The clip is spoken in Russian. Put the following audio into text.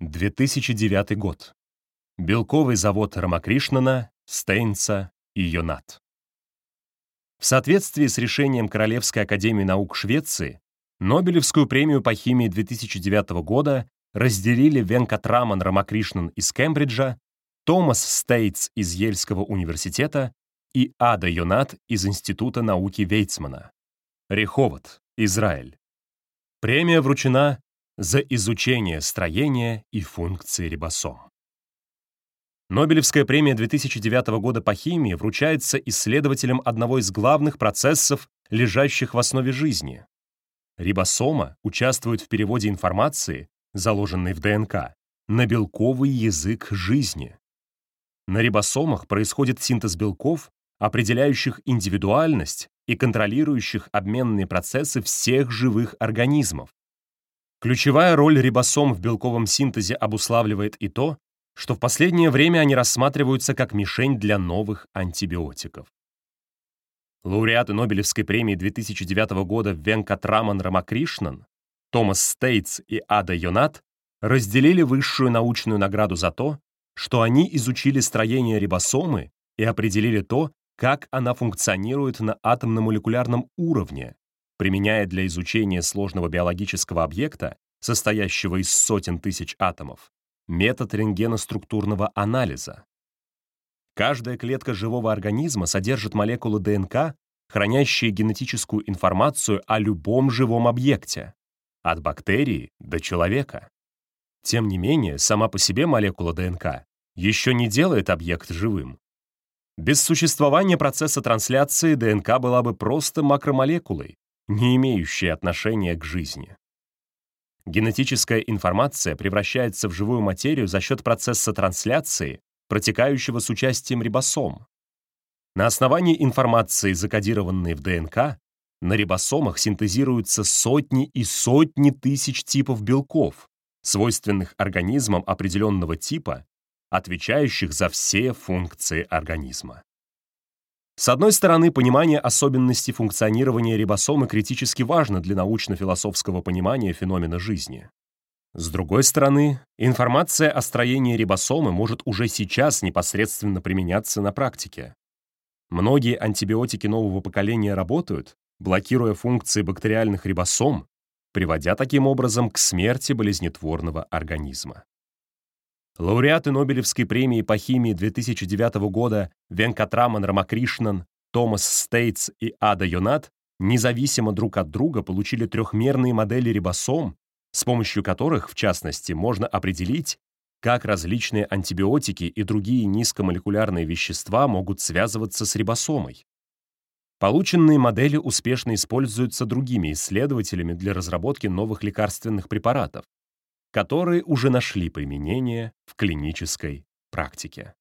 2009 год. Белковый завод Рамакришнана, Стейнца и Йонат. В соответствии с решением Королевской академии наук Швеции, Нобелевскую премию по химии 2009 года разделили Венкатраман Рамакришнан из Кембриджа, Томас Стейтс из Ельского университета и Ада Йонат из Института науки Вейцмана. Реховод, Израиль. Премия вручена за изучение строения и функции рибосом. Нобелевская премия 2009 года по химии вручается исследователям одного из главных процессов, лежащих в основе жизни. Рибосома участвует в переводе информации, заложенной в ДНК, на белковый язык жизни. На рибосомах происходит синтез белков, определяющих индивидуальность и контролирующих обменные процессы всех живых организмов. Ключевая роль рибосом в белковом синтезе обуславливает и то, что в последнее время они рассматриваются как мишень для новых антибиотиков. Лауреаты Нобелевской премии 2009 года Венкатраман Рамакришнан, Томас Стейтс и Ада Йонат разделили высшую научную награду за то, что они изучили строение рибосомы и определили то, как она функционирует на атомно-молекулярном уровне, применяя для изучения сложного биологического объекта, состоящего из сотен тысяч атомов, метод рентгеноструктурного анализа. Каждая клетка живого организма содержит молекулы ДНК, хранящие генетическую информацию о любом живом объекте, от бактерии до человека. Тем не менее, сама по себе молекула ДНК еще не делает объект живым. Без существования процесса трансляции ДНК была бы просто макромолекулой, не имеющей отношения к жизни. Генетическая информация превращается в живую материю за счет процесса трансляции, протекающего с участием рибосом. На основании информации, закодированной в ДНК, на рибосомах синтезируются сотни и сотни тысяч типов белков, свойственных организмам определенного типа, отвечающих за все функции организма. С одной стороны, понимание особенностей функционирования рибосомы критически важно для научно-философского понимания феномена жизни. С другой стороны, информация о строении рибосомы может уже сейчас непосредственно применяться на практике. Многие антибиотики нового поколения работают, блокируя функции бактериальных рибосом, приводя таким образом к смерти болезнетворного организма. Лауреаты Нобелевской премии по химии 2009 года Венкатраман Рамакришнан, Томас Стейтс и Ада Йонат независимо друг от друга получили трехмерные модели рибосом, с помощью которых, в частности, можно определить, как различные антибиотики и другие низкомолекулярные вещества могут связываться с рибосомой. Полученные модели успешно используются другими исследователями для разработки новых лекарственных препаратов, которые уже нашли применение в клинической практике.